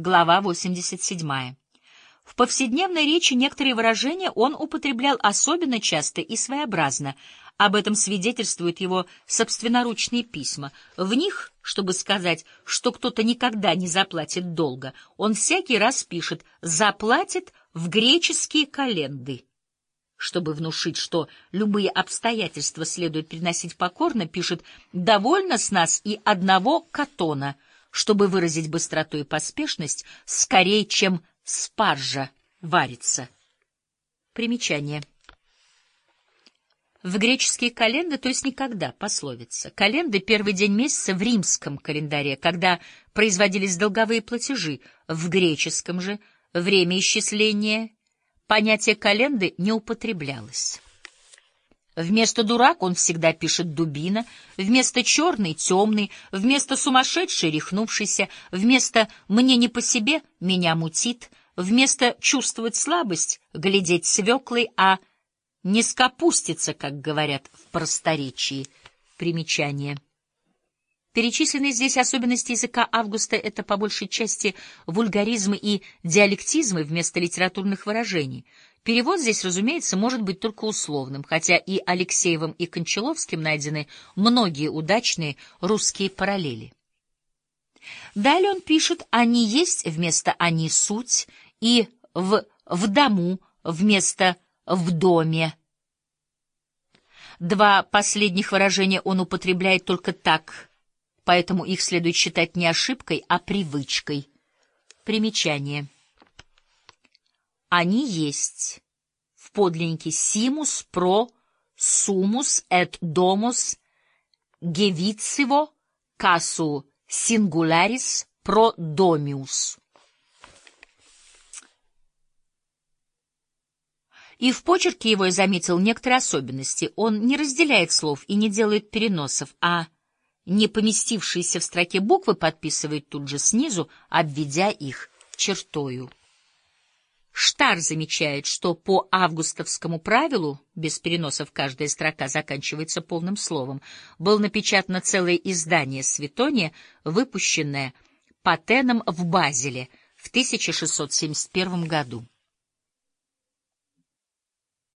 Глава 87. В повседневной речи некоторые выражения он употреблял особенно часто и своеобразно. Об этом свидетельствуют его собственноручные письма. В них, чтобы сказать, что кто-то никогда не заплатит долго, он всякий раз пишет «заплатит в греческие календы». Чтобы внушить, что любые обстоятельства следует переносить покорно, пишет «довольно с нас и одного катона», чтобы выразить быстроту и поспешность, скорее, чем спаржа варится. Примечание. В греческие календы, то есть никогда, пословица. Календы — первый день месяца в римском календаре, когда производились долговые платежи. В греческом же время исчисления понятие календы не употреблялось. Вместо дурак он всегда пишет дубина, вместо черный — темный, вместо сумасшедший — рехнувшийся, вместо «мне не по себе» — меня мутит, вместо чувствовать слабость — глядеть свеклой, а не скопуститься, как говорят в просторечии. Примечание. Перечисленные здесь особенности языка Августа — это по большей части вульгаризмы и диалектизмы вместо литературных выражений — Перевод здесь, разумеется, может быть только условным, хотя и Алексеевым, и Кончаловским найдены многие удачные русские параллели. Далее он пишет «они есть» вместо «они суть» и «в, в дому» вместо «в доме». Два последних выражения он употребляет только так, поэтому их следует считать не ошибкой, а привычкой. Примечание. Они есть. В подлиннике симус про сумус et domus гевициво касу сингулярис про домиус. И в почерке его я заметил некоторые особенности. Он не разделяет слов и не делает переносов, а не поместившиеся в строке буквы подписывает тут же снизу, обведя их чертою. Штар замечает, что по августовскому правилу, без переносов каждая строка заканчивается полным словом, было напечатано целое издание Светония, выпущенное Патеном в Базеле в 1671 году.